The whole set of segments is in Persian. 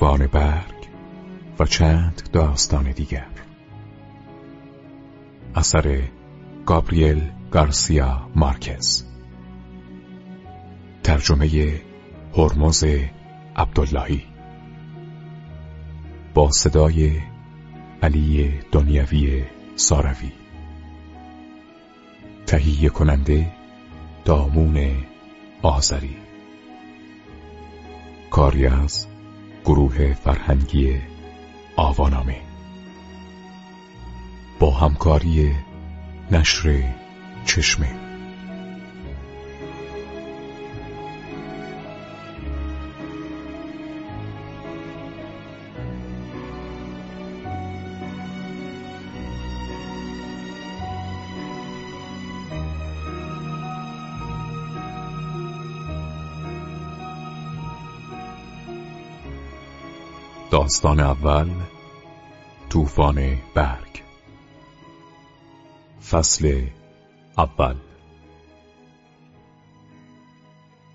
طوفان برگ و چند داستان دیگر. اثر گابریل گارسیا مارکز. ترجمه هرمز عبداللهی. با صدای علی دنیوی ساروی. تهیه کننده دامون آذری. کاری از گروه فرهنگی آوانامه. با همکاری نشر چشمه. داستان اول طوفان برگ. فصل اول.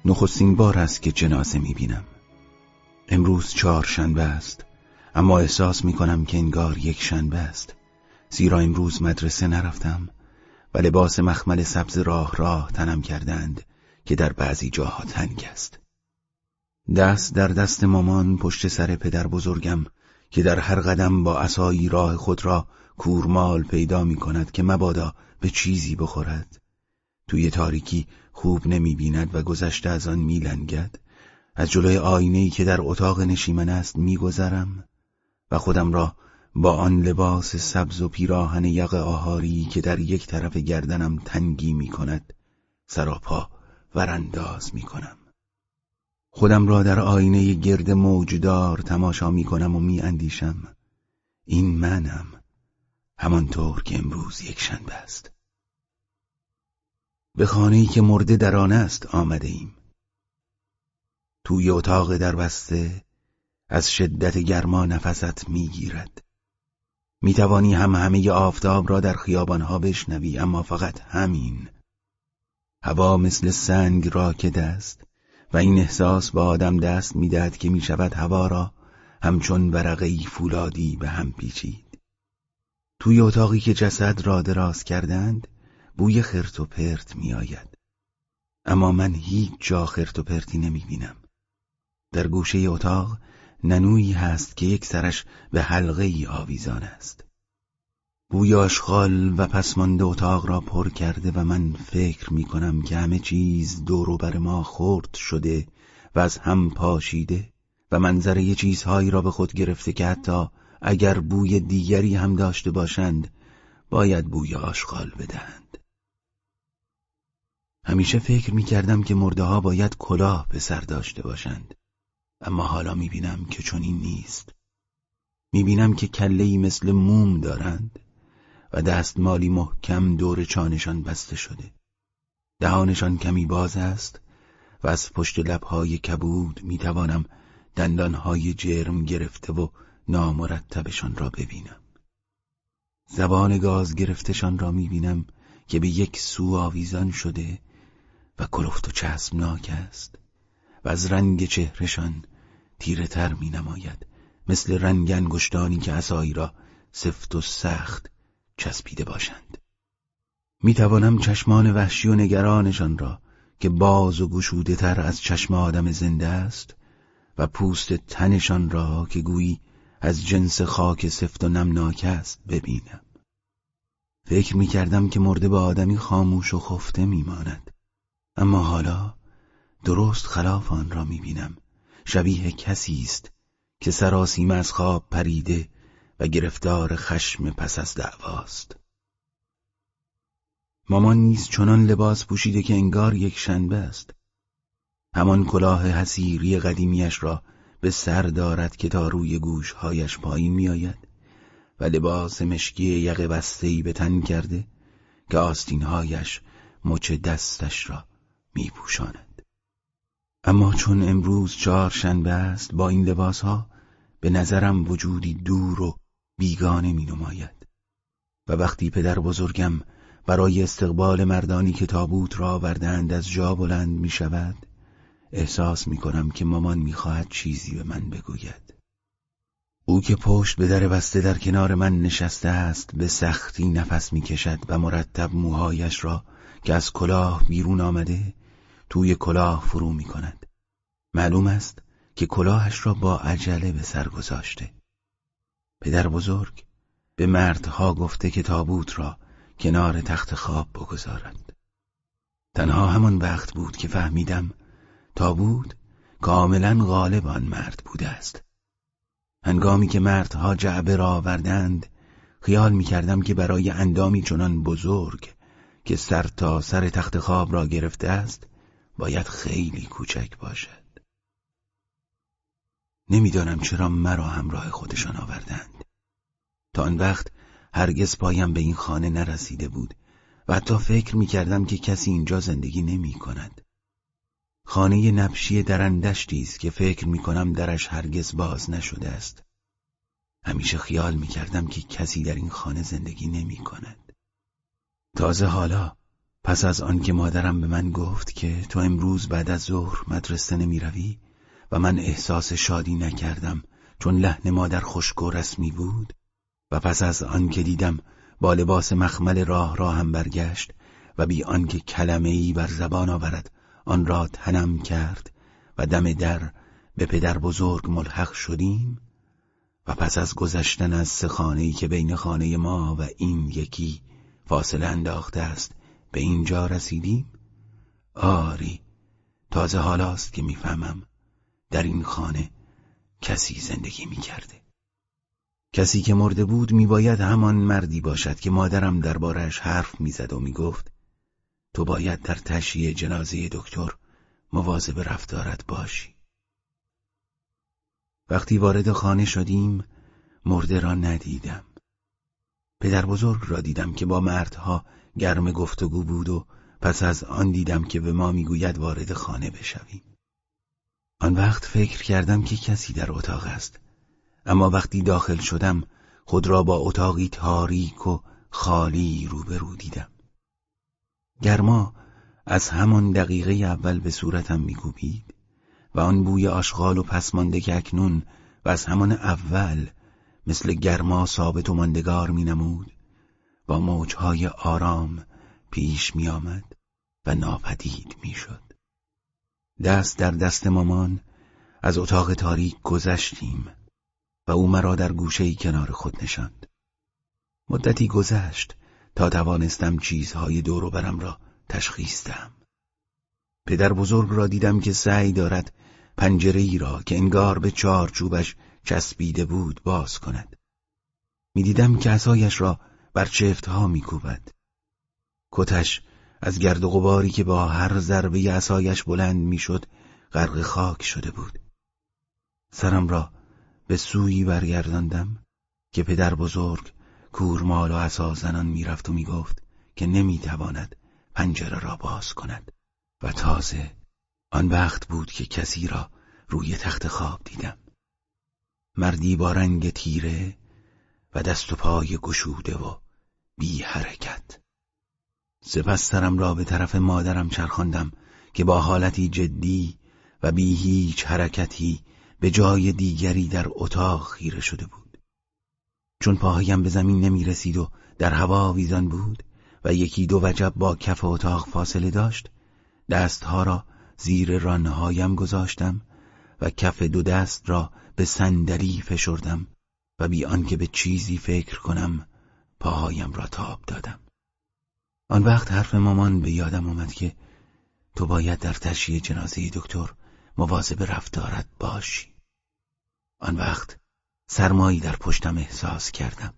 نخستین بار است که جنازه می‌بینم. امروز چهارشنبه است اما احساس می‌کنم که انگار یک شنبه است. زیرا امروز مدرسه نرفتم و لباس مخمل سبز راه راه تنم کردند که در بعضی جاها تنگ است. دست در دست مامان پشت سر پدر بزرگم که در هر قدم با عصایی راه خود را کورمال پیدا می کند که مبادا به چیزی بخورد توی تاریکی خوب نمی بیند و گذشته از آن می لنگد. از جلوی آینه که در اتاق نشیمن است میگذرم و خودم را با آن لباس سبز و پیراهن یق آهاری که در یک طرف گردنم تنگی می کند سراپا ورانداز می کنم خودم را در آینه گرد موجدار تماشا می کنم و می اندیشم. این منم. همانطور که امروز یک شنبه است. به خانه‌ای که مرده در آن است آمده ایم. توی اتاق در بسته از شدت گرما نفست می‌گیرد می‌توانی هم همه آفتاب را در خیابانها بشنوی اما فقط همین. هوا مثل سنگ راکد است. و این احساس با آدم دست می‌دهد که می‌شود هوا را همچون ورقه فولادی به هم پیچید. توی اتاقی که جسد را دراز کردند بوی خرت و پرت میآید. اما من هیچ جا خرت و پرتی نمی‌بینم. در گوشه اتاق ننویی هست که یک سرش به حلقه ای آویزان است. بوی آشغال و پسمانده اتاق را پر کرده و من فکر می کنم که همه چیز دور بر ما خورد شده و از هم پاشیده و منظره چیزهایی را به خود گرفته که حتی اگر بوی دیگری هم داشته باشند باید بوی آشغال بدهند. همیشه فکر می کردم که مرده ها باید کلاه به سر داشته باشند اما حالا می بینم که چنین نیست. می بینم که کلهی مثل موم دارند. و دستمالی محکم دور چانشان بسته شده. دهانشان کمی باز است و از پشت لبهای کبود می‌توانم دندانهای جرم گرفته و نامرتبشان را ببینم. زبان گاز گرفتشان را می‌بینم که به یک سو آویزان شده و کلفت و چسبناک است و از رنگ چهرشان تیره تر می نماید مثل رنگ انگشتانی که عصایی را سفت و سخت چسبیده باشند. می توانم چشمان وحشی و نگرانشان را که باز و گشوده تر از چشم آدم زنده است و پوست تنشان را که گویی از جنس خاک سفت و نمناک است ببینم. فکر می کردم که مرده به آدمی خاموش و خفته می ماند. اما حالا درست خلاف آن را می بینم شبیه کسی است که سراسیمه از خواب پریده و گرفتار خشم پس از دعواست. مامان نیز چنان لباس پوشیده که انگار یک شنبه است. همان کلاه حسیری قدیمیش را به سر دارد که تا روی گوشهایش پایین میآید و لباس مشکی یق بستهی به تن کرده که آستینهایش مچ دستش را میپوشاند. اما چون امروز چهار شنبه است با این لباس ها به نظرم وجودی دور و بیگانه می نماید و وقتی پدر بزرگم برای استقبال مردانی که تابوت را وردند از جا بلند می شود احساس می کنم که مامان می‌خواهد چیزی به من بگوید او که پشت به در بسته در کنار من نشسته است به سختی نفس می‌کشد و مرتب موهایش را که از کلاه بیرون آمده توی کلاه فرو می کند. معلوم است که کلاهش را با عجله به سر گذاشته. پدر بزرگ به مردها گفته که تابوت را کنار تخت خواب بگذارند. تنها همان وقت بود که فهمیدم تابوت کاملا غالب آن مرد بوده است. هنگامی که مردها جعبه را آوردند خیال می کردم که برای اندامی چنان بزرگ که سر تا سر تخت خواب را گرفته است باید خیلی کوچک باشد نمی‌دانم چرا مرا همراه خودشان آوردند تا آن وقت هرگز پایم به این خانه نرسیده بود و حتی فکر می کردم که کسی اینجا زندگی نمی کند. خانه نبشی درندشتی است که فکر می کنم درش هرگز باز نشده است. همیشه خیال می کردم که کسی در این خانه زندگی نمی کند. تازه حالا پس از آن که مادرم به من گفت که تو امروز بعد از ظهر مدرسه نمی روی و من احساس شادی نکردم چون لحن مادر خشک و رسمی بود. و پس از آن که دیدم با لباس مخمل راه را هم برگشت و بی آنکه کلمه ای بر زبان آورد آن را تنم کرد و دم در به پدر بزرگ ملحق شدیم. و پس از گذشتن از سه که بین خانه ما و این یکی فاصله انداخته است به اینجا رسیدیم؟ آری تازه حالاست که می‌فهمم. در این خانه کسی زندگی می‌کرده. کسی که مرده بود میباید همان مردی باشد که مادرم دربارش حرف می‌زد و می‌گفت تو باید در تشییع جنازه دکتر مواظب رفتارت باشی. وقتی وارد خانه شدیم مرده را ندیدم. پدر بزرگ را دیدم که با مردها گرم گفتگو بود و پس از آن دیدم که به ما می‌گوید وارد خانه بشویم. آن وقت فکر کردم که کسی در اتاق است اما وقتی داخل شدم خود را با اتاقی تاریک و خالی روبرو دیدم گرما از همان دقیقه اول به صورتم میکوبید و آن بوی آشغال و پسمانده که اکنون و از همان اول مثل گرما ثابت و ماندگار مینمود با موجهای آرام پیش می آمد و ناپدید می شد. دست در دست مامان از اتاق تاریک گذشتیم و او مرا در گوشهی کنار خود نشاند. مدتی گذشت تا توانستم چیزهای دور برم را تشخیص دهم. پدر بزرگ را دیدم که سعی دارد پنجره ای را که انگار به چارچوبش چسبیده بود باز کند. می‌دیدم که را بر چفتها میکوبد. کتش از گرد و غباری که با هر ضربه عصایش بلند می‌شد غرق خاک شده بود. سرم را به سویی برگرداندم که پدر بزرگ کورمال و عصا زنان می‌رفت و می‌گفت که نمی‌تواند پنجره را باز کند. و تازه آن وقت بود که کسی را روی تخت خواب دیدم. مردی با رنگ تیره و دست و پای گشوده و بی حرکت سپس سرم را به طرف مادرم چرخاندم که با حالتی جدی و بی هیچ حرکتی به جای دیگری در اتاق خیره شده بود. چون پاهایم به زمین نمی رسید و در هوا ویزان بود و یکی دو وجب با کف اتاق فاصله داشت دستها را زیر رانهایم گذاشتم و کف دو دست را به صندلی فشردم و بی آنکه به چیزی فکر کنم پاهایم را تاب دادم. آن وقت حرف مامان به یادم آمد که تو باید در تشییع جنازه دکتر مواظب رفتارت باشی. آن وقت سرمایی در پشتم احساس کردم.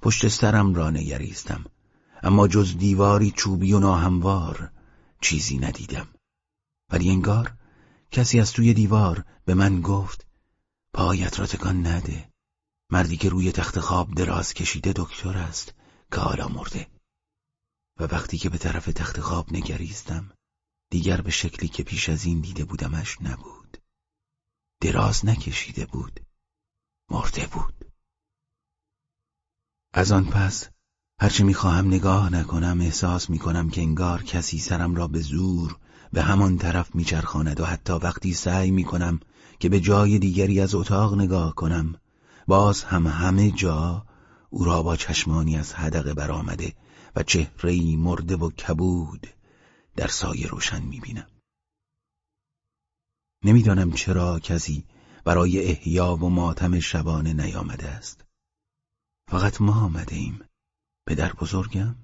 پشت سرم را نگریستم. اما جز دیواری چوبی و ناهموار چیزی ندیدم. ولی انگار کسی از توی دیوار به من گفت پایت را تکان نده. مردی که روی تخت خواب دراز کشیده دکتر است که حالا مرده و وقتی که به طرف تخت خواب نگریستم دیگر به شکلی که پیش از این دیده بودمش نبود. دراز نکشیده بود. مرده بود. از آن پس هرچه می‌خواهم نگاه نکنم احساس می‌کنم که انگار کسی سرم را به زور به همان طرف میچرخاند و حتی وقتی سعی می‌کنم که به جای دیگری از اتاق نگاه کنم باز هم همه جا او را با چشمانی از حدقه برآمده و چهرهی مرده و کبود در سایه روشن می‌بینم نمی‌دانم چرا کسی برای احیا و ماتم شبانه نیامده است فقط ما آمده ایم پدر بزرگم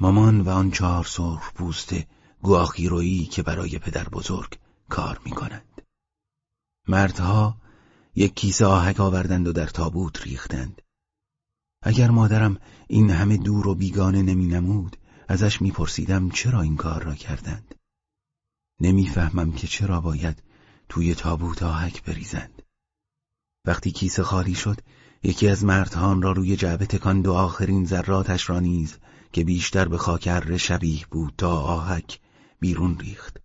مامان و آن چهار سرخ پوست گواخی که برای پدر بزرگ کار می کند. مردها یک کیسه آهک آوردند و در تابوت ریختند. اگر مادرم این همه دور و بیگانه نمی نمود ازش میپرسیدم چرا این کار را کردند. نمی‌فهمم که چرا باید توی تابوت آهک بریزند. وقتی کیسه خالی شد یکی از مردهان را روی جعبه تکاند و آخرین ذراتش را نیز که بیشتر به خاکر شبیه بود تا آهک بیرون ریخت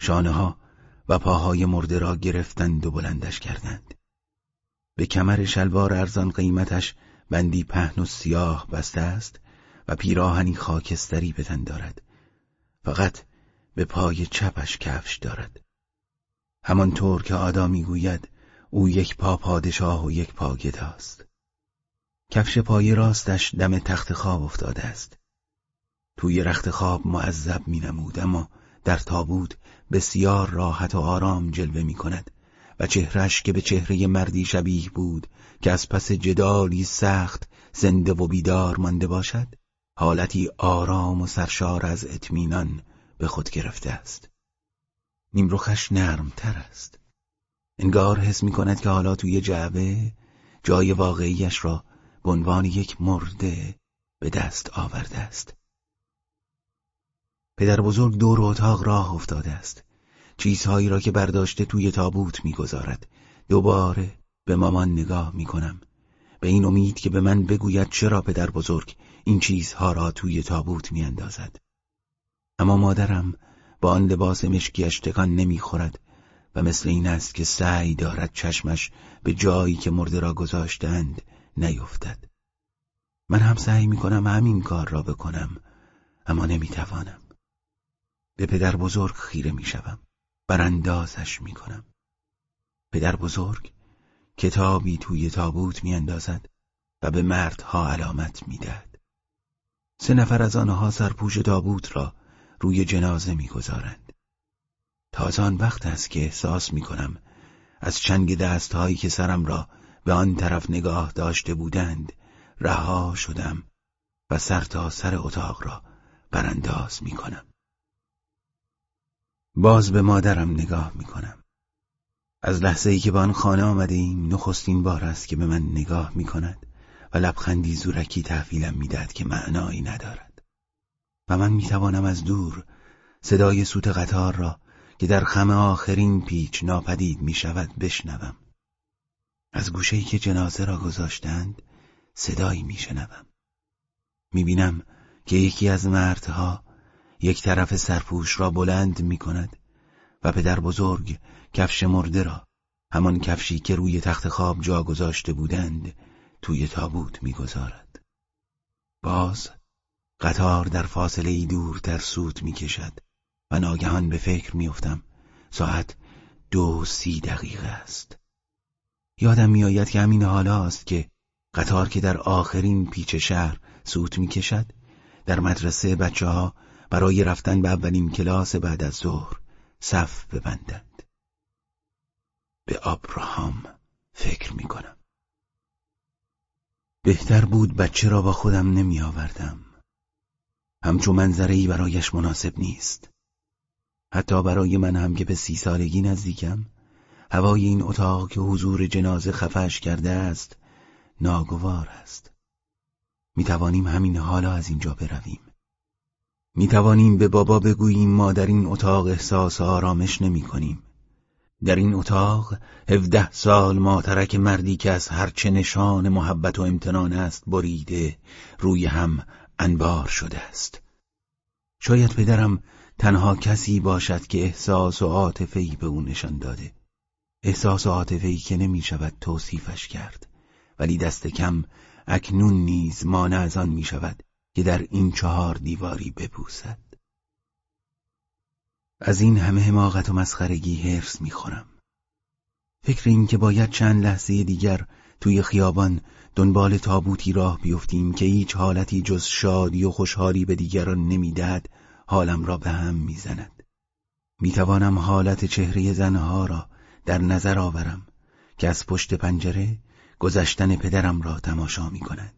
شانه ها و پاهای مرده را گرفتند و بلندش کردند به کمر شلوار ارزان قیمتش بندی پهن و سیاه بسته است و پیراهنی خاکستری به دارد. فقط به پای چپش کفش دارد. همانطور که آدا می‌گوید او یک پا پادشاه و یک پا گداست کفش پای راستش دم تخت خواب افتاده است. توی رخت خواب معذب می نمود اما در تابوت بسیار راحت و آرام جلوه می کند و چهرش که به چهره مردی شبیه بود که از پس جدالی سخت زنده و بیدار مانده باشد حالتی آرام و سرشار از اطمینان به خود گرفته است. نیمروخش نرم تر است. انگار حس می کند که حالا توی جعبه جای واقعیش را به عنوان یک مرده به دست آورده است. پدر بزرگ دور اتاق راه افتاده است. چیزهایی را که برداشته توی تابوت می‌گذارد. دوباره به مامان نگاه می‌کنم. به این امید که به من بگوید چرا پدر بزرگ این چیزها را توی تابوت میاندازد. اما مادرم با آن لباس مشکیش تکان نمی‌خورد و مثل این است که سعی دارد چشمش به جایی که مرده را گذاشتند نیفتد. من هم سعی می‌کنم همین کار را بکنم اما نمی‌توانم. به پدر بزرگ خیره می‌شوم. براندازش می‌کنم. پدر بزرگ کتابی توی تابوت میاندازد و به مردها علامت می‌دهد. سه نفر از آنها سرپوش تابوت را روی جنازه می‌گذارند. تازه آن وقت است که احساس می‌کنم از چنگ دستهایی که سرم را به آن طرف نگاه داشته بودند رها شدم و سر تا سر اتاق را برانداز می کنم. باز به مادرم نگاه می کنم. از لحظه ای که به آن خانه آمده ایم نخستین بار است که به من نگاه می کند و لبخندی زورکی تحویلم می‌دهد که معنایی ندارد. و من می توانم از دور صدای سوت قطار را که در خم آخرین پیچ ناپدید می شود بشنوم. از گوشه‌ای که جنازه را گذاشتند صدایی میشنوم. می‌بینم که یکی از مردها یک طرف سرپوش را بلند می‌کند و پدر بزرگ کفش مرده را همان کفشی که روی تخت خواب جا گذاشته بودند توی تابوت می‌گذارد. باز قطار در فاصله ای دورتر سوت می‌کشد و ناگهان به فکر میافتم ساعت دو سی دقیقه است. یادم میآید که همین حالاست که قطار که در آخرین پیچ شهر سوت می کشد در مدرسه بچه ها برای رفتن به اولین کلاس بعد از ظهر صف ببندند. به آبراهام فکر می کنم بهتر بود بچه را با خودم نمی آوردم همچون منظره برایش مناسب نیست. حتی برای من هم که به سی سالگی نزدیکم هوای این اتاق که حضور جنازه خفش کرده است ناگوار است. می توانیم همین حالا از اینجا برویم. می توانیم به بابا بگوییم ما در این اتاق احساس آرامش نمی کنیم. در این اتاق هفده سال ماترک مردی که از هرچه نشان محبت و امتنان است بریده روی هم انبار شده است. شاید پدرم تنها کسی باشد که احساس و عاطفه‌ای به او نشان داده. احساس و عاطفه‌ای که نمی شود توصیفش کرد ولی دست کم اکنون نیز مانع از آن می شود. که در این چهار دیواری بپوسد از این همه حماقت و مسخرگی حرس می‌خورم. فکر این که باید چند لحظه دیگر توی خیابان دنبال تابوتی راه بیفتیم که هیچ حالتی جز شادی و خوشحالی به دیگران نمی‌دهد حالم را به هم می‌زند. می‌توانم حالت چهره زنها را در نظر آورم که از پشت پنجره گذشتن پدرم را تماشا می کنند.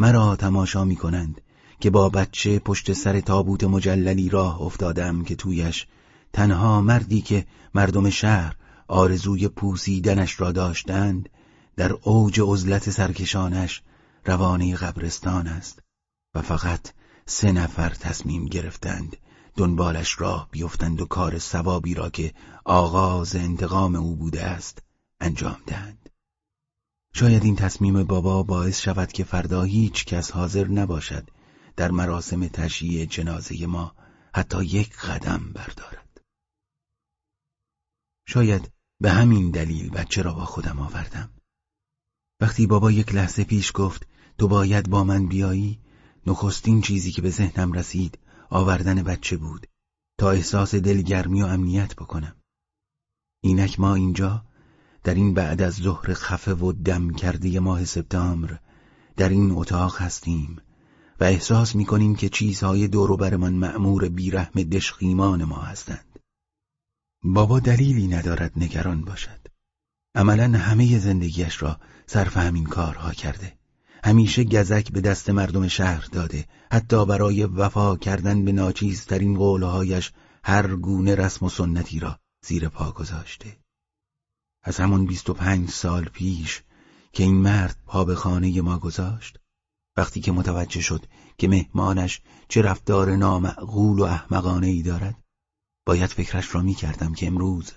مرا تماشا می کنند که با بچه پشت سر تابوت مجللی راه افتادم که تویش تنها مردی که مردم شهر آرزوی پوسیدنش را داشتند در اوج عزلت سرکشانش روانه قبرستان است و فقط سه نفر تصمیم گرفتند دنبالش راه بیفتند و کار سوابی را که آغاز انتقام او بوده است انجام دهند. شاید این تصمیم بابا باعث شود که فردا هیچ کس حاضر نباشد در مراسم تشییع جنازه ما حتی یک قدم بردارد. شاید به همین دلیل بچه را با خودم آوردم. وقتی بابا یک لحظه پیش گفت تو باید با من بیایی؟ نخستین چیزی که به ذهنم رسید آوردن بچه بود. تا احساس دلگرمی و امنیت بکنم. اینک ما اینجا در این بعد از ظهر خفه و دم کرده ماه سپتامبر در این اتاق هستیم و احساس می‌کنیم که چیزهای دور برمان معمور بیرحم دشخیمان ما هستند. بابا دلیلی ندارد نگران باشد. عملا همه زندگیش را صرف همین کارها کرده. همیشه گزک به دست مردم شهر داده. حتی برای وفا کردن به ناچیزترین قولهایش هر گونه رسم و سنتی را زیر پا گذاشته. از همون بیست و پنج سال پیش که این مرد پا به خانه ما گذاشت وقتی که متوجه شد که مهمانش چه رفتار نامعقول و احمقانه ای دارد باید فکرش را می کردم که امروز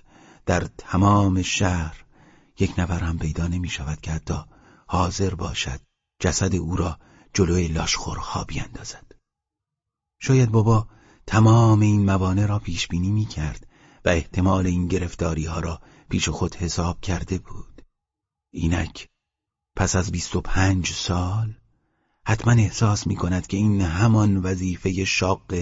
در تمام شهر یک نفر هم پیدا نمی شود که حتی حاضر باشد جسد او را جلوی لاشخورها بیندازد. شاید بابا تمام این موانع را پیش بینی می کرد و احتمال این گرفتاری ها را پیش خود حساب کرده بود. اینک پس از بیست و پنج سال حتما احساس می کند که این همان وظیفه شاق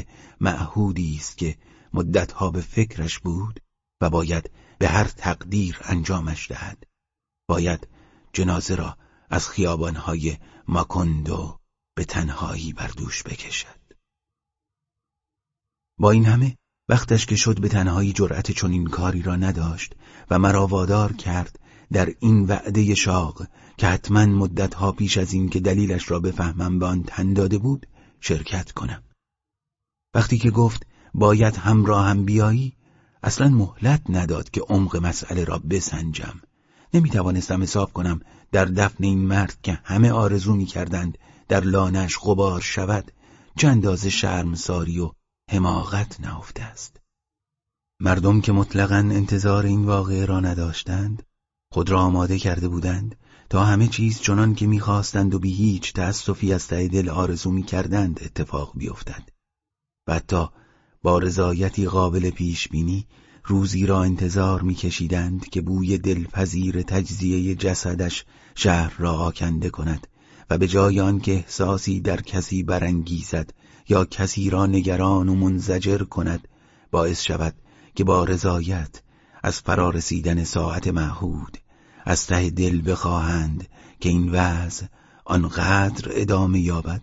معهودی است که مدتها به فکرش بود و باید به هر تقدیر انجامش دهد. باید جنازه را از خیابانهای ماکندو به تنهایی بر دوش بکشد. با این همه وقتش که شد به تنهایی جرأت چنین کاری را نداشت و مرا وادار کرد در این وعده شاق که حتما مدتها پیش از این که دلیلش را بفهمم به آن تن داده بود شرکت کنم. وقتی که گفت باید همراه هم بیایی اصلا مهلت نداد که عمق مسئله را بسنجم. نمی توانستم حساب کنم در دفن این مرد که همه آرزو می کردند در لانش غبار شود چه اندازه شرمساری و حماقت نهفته است. مردم که مطلقا انتظار این واقعه را نداشتند خود را آماده کرده بودند تا همه چیز چنان که می‌خواستند و بی هیچ تأسفی از ته دل آرزو می‌کردند اتفاق بیفتد. و حتی با رضایتی قابل پیش بینی روزی را انتظار میکشیدند که بوی دلپذیر تجزیه جسدش شهر را آکنده کند و به جای آن که احساسی در کسی برانگیزد یا کسی را نگران و منزجر کند باعث شود که با رضایت از فرارسیدن ساعت معهود از ته دل بخواهند که این وضع آنقدر ادامه یابد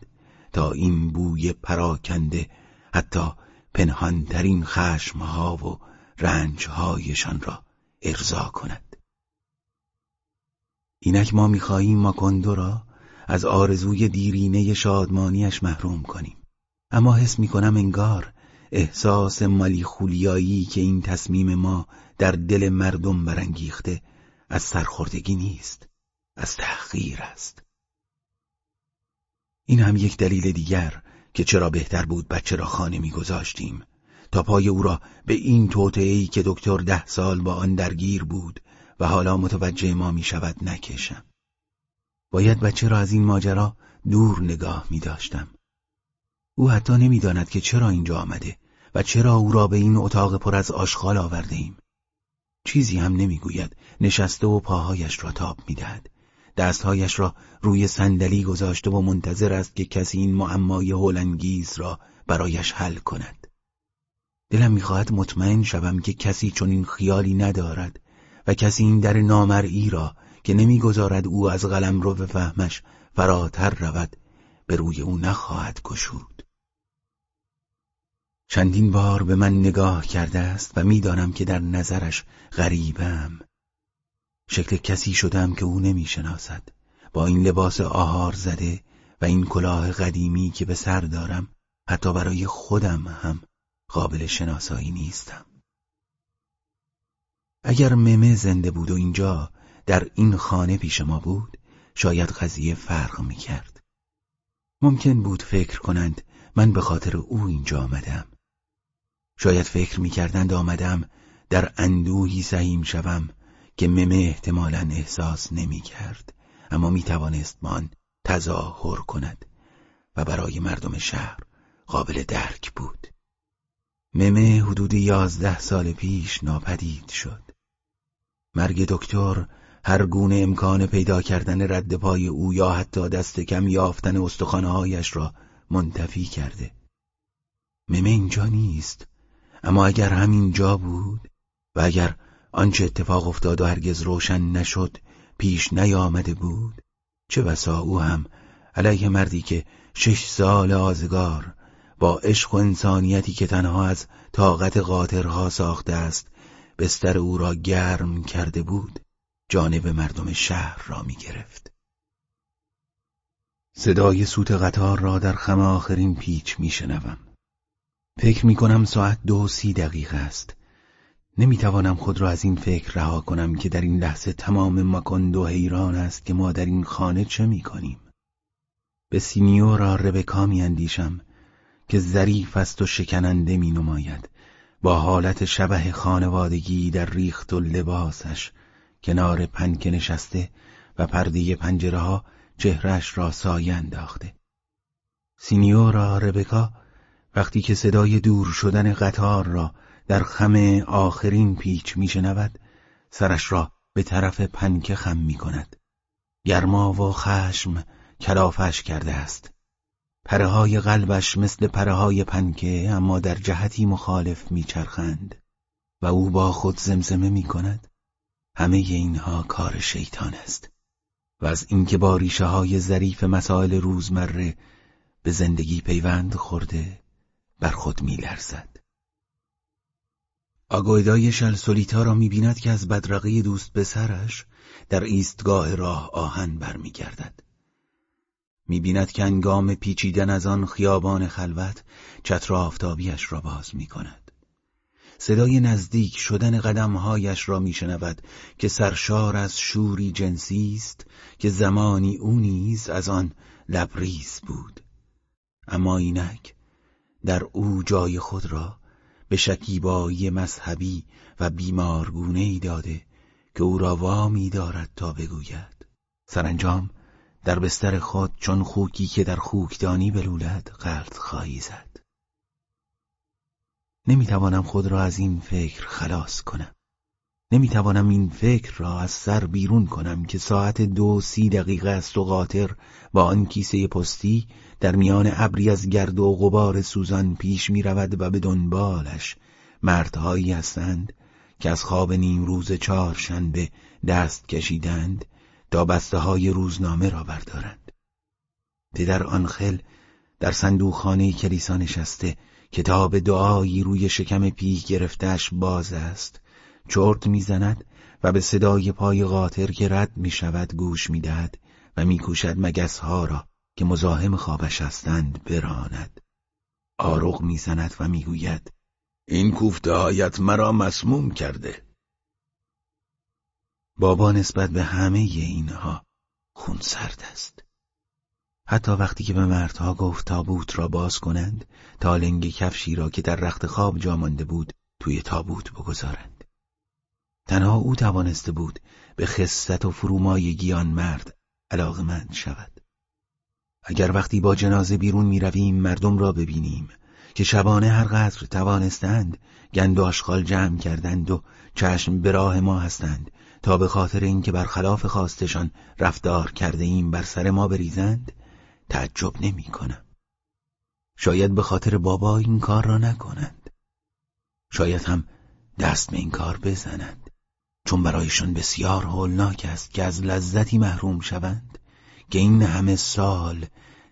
تا این بوی پراکنده حتی پنهانترین خشمها و رنجهایشان را ارضا کند. اینک ما می‌خواهیم ماکندو را از آرزوی دیرینه شادمانیش محروم کنیم. اما حس می‌کنم انگار احساس مالی خولیایی که این تصمیم ما در دل مردم برانگیخته از سرخوردگی نیست از تحقیر است. این هم یک دلیل دیگر که چرا بهتر بود بچه را خانه میگذاشتیم. تا پای او را به این ای که دکتر ده سال با آن درگیر بود و حالا متوجه ما می شود نکشم. باید بچه را از این ماجرا دور نگاه می داشتم او حتی نمی‌داند که چرا اینجا آمده و چرا او را به این اتاق پر از آشغال آورده ایم. چیزی هم نمی‌گوید نشسته و پاهایش را تاب می‌دهد. دستهایش را روی صندلی گذاشته و منتظر است که کسی این معمای هولانگیز را برایش حل کند. دلم می‌خواهد مطمئن شوم که کسی چون این خیالی ندارد و کسی این در نامرئی را که نمی‌گذارد او از قلم رو به فهمش فراتر رود به روی او نخواهد گشود. چندین بار به من نگاه کرده است و می‌دانم که در نظرش غریبم شکل کسی شدم که او نمی‌شناسد با این لباس آهار زده و این کلاه قدیمی که به سر دارم حتی برای خودم هم قابل شناسایی نیستم اگر ممه زنده بود و اینجا در این خانه پیش ما بود شاید قضیه فرق می کرد. ممکن بود فکر کنند من به خاطر او اینجا آمدم. شاید فکر می کردند آمدم در اندوهی سهیم شوم که ممه احتمالا احساس نمی کرد اما می توانست من تظاهر کند و برای مردم شهر قابل درک بود. ممه حدود یازده سال پیش ناپدید شد. مرگ دکتر هر گونه امکان پیدا کردن رد پای او یا حتی دست کم یافتن استخوانهایش را منتفی کرده. ممه اینجا نیست اما اگر همینجا بود و اگر آنچه اتفاق افتاد و هرگز روشن نشد پیش نیامده بود چه بسا او هم علیه مردی که شش سال آزگار با عشق و انسانیتی که تنها از طاقت قاطرها ساخته است بستر او را گرم کرده بود جانب مردم شهر را می گرفت. صدای سوت قطار را در خم آخرین پیچ می شنوم. فکر می کنم ساعت دو سی دقیقه است. نمی توانم خود را از این فکر رها کنم که در این لحظه تمام دو حیران است که ما در این خانه چه می کنیم. به سینیورا ربکا می اندیشم که ظریف است و شکننده می نماید با حالت شبه خانوادگی در ریخت و لباسش کنار پنکه نشسته و پرده پنجره ها چهرش را سایه انداخته سینیورا ربکا وقتی که صدای دور شدن قطار را در خم آخرین پیچ میشنود سرش را به طرف پنکه خم می کند گرما و خشم کلافش کرده است. پرهای قلبش مثل پرهای پنکه اما در جهتی مخالف میچرخند و او با خود زمزمه می کند همه اینها کار شیطان است و از اینکه با ریشه های ظریف مسائل روزمره به زندگی پیوند خورده بر خود میلرزد. آگویدای شلسولیتا را می‌بیند که از بدرقه دوست به سرش در ایستگاه راه آهن برمیگردد. می‌بیند که انگام پیچیدن از آن خیابان خلوت چتر آفتابیش را باز می‌کند. صدای نزدیک شدن قدمهایش را میشنود که سرشار از شوری جنسی است که زمانی او نیز از آن لبریز بود اما اینک در او جای خود را به شکیبایی مذهبی و بیمارگونه ای داده که او را وامی دارد تا بگوید. سرانجام در بستر خود چون خوکی که در خوکدانی بلولد غلط خواهی زد. نمی‌توانم خود را از این فکر خلاص کنم. نمی‌توانم این فکر را از سر بیرون کنم که ساعت دو سی دقیقه است و قاطر با آن کیسه پستی در میان ابری از گرد و غبار سوزان پیش می رود و به دنبالش مردهایی هستند که از خواب نیم روز چهارشنبه دست کشیدند تا بسته های روزنامه را بردارند. پدر آنخل در صندوقخانه کلیسا نشسته کتاب دعایی روی شکم پیک گرفتش باز است. چرت می‌زند و به صدای پای قاطر که رد می شود گوش می دهد و میکوشد مگس ها را. که مزاحم خوابش هستند براند. آرق می‌زند و می‌گوید این کوفته هایت مرا مسموم کرده. بابا نسبت به همه اینها خونسرد است. حتی وقتی که به مردها گفت تابوت را باز کنند تا لنگ کفشی را که در رخت خواب جا مانده بود توی تابوت بگذارند. تنها او توانسته بود به خصت و فرومایگی آن مرد علاقمند شود. اگر وقتی با جنازه بیرون می رویم مردم را ببینیم که شبانه هر قدر توانستند گند و آشغال جمع کردند و چشم به راه ما هستند تا به خاطر اینکه برخلاف خواستشان رفتار کرده ایم بر سر ما بریزند تعجب نمی کنم. شاید به خاطر بابا این کار را نکنند. شاید هم دست به این کار بزنند. چون برایشان بسیار هولناک است که از لذتی محروم شوند. که این همه سال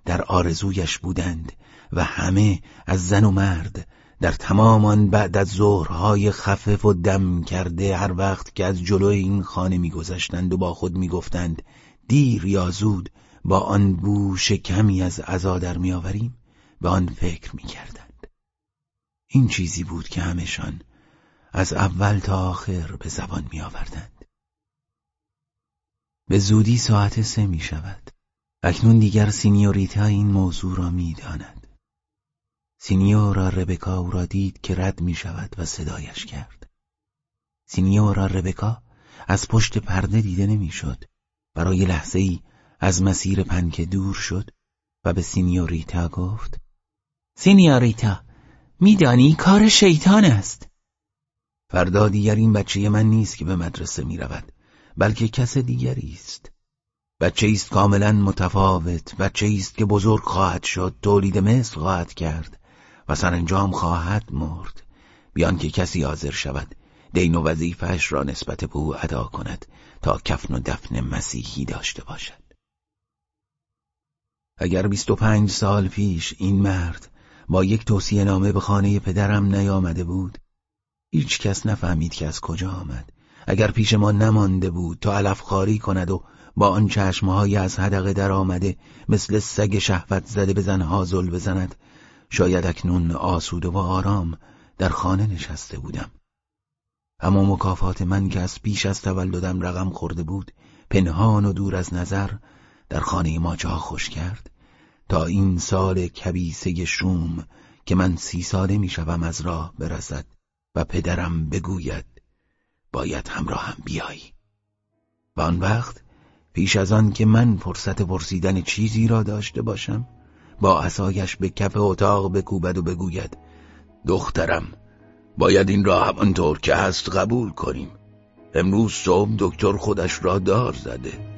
در آرزویش بودند و همه از زن و مرد در تمام آن بعد از ظهرهای خفف و دم کرده هر وقت که از جلوی این خانه میگذشتند و با خود می‌گفتند دیر یا زود با آن بوش کمی از عزا در میآوریم به آن فکر می‌کردند. این چیزی بود که همشان از اول تا آخر به زبان میآوردند. به زودی ساعت سه می شود. اکنون دیگر سینیوریتا این موضوع را می‌داند سینیورا ربکا او را دید که رد می شود و صدایش کرد. سینیورا ربکا از پشت پرده دیده نمی‌شد. برای لحظه ای از مسیر پنکه دور شد و به سینیوریتا گفت سینیوریتا میدانی کار شیطان است. فردا دیگر این بچه من نیست که به مدرسه می رود. بلکه کس دیگری است. بچه است کاملا متفاوت بچه است که بزرگ خواهد شد تولید مثل خواهد کرد و سرانجام خواهد مرد. بیان که کسی حاضر شود دین و را نسبت به او ادا کند تا کفن و دفن مسیحی داشته باشد. اگر بیست و پنج سال پیش این مرد با یک توصیه نامه به خانه پدرم نیامده بود هیچ کس نفهمید که از کجا آمد. اگر پیش ما نمانده بود تا علف خاری کند و با آن چشمهای از حدقه در آمده مثل سگ شهوت زده به زنها زل بزند شاید اکنون آسوده و آرام در خانه نشسته بودم. اما مکافات من که از پیش از تولدم رقم خورده بود پنهان و دور از نظر در خانه ما جا خوش کرد. تا این سال کبیسه شوم که من سی ساله می‌شوم از راه برسد و پدرم بگوید باید همراه هم بیایی. و آن وقت پیش از آن که من فرصت پرسیدن چیزی را داشته باشم با عصایش به کف اتاق بکوبد و بگوید دخترم باید این را همانطور که هست قبول کنیم. امروز صبح دکتر خودش را دار زده.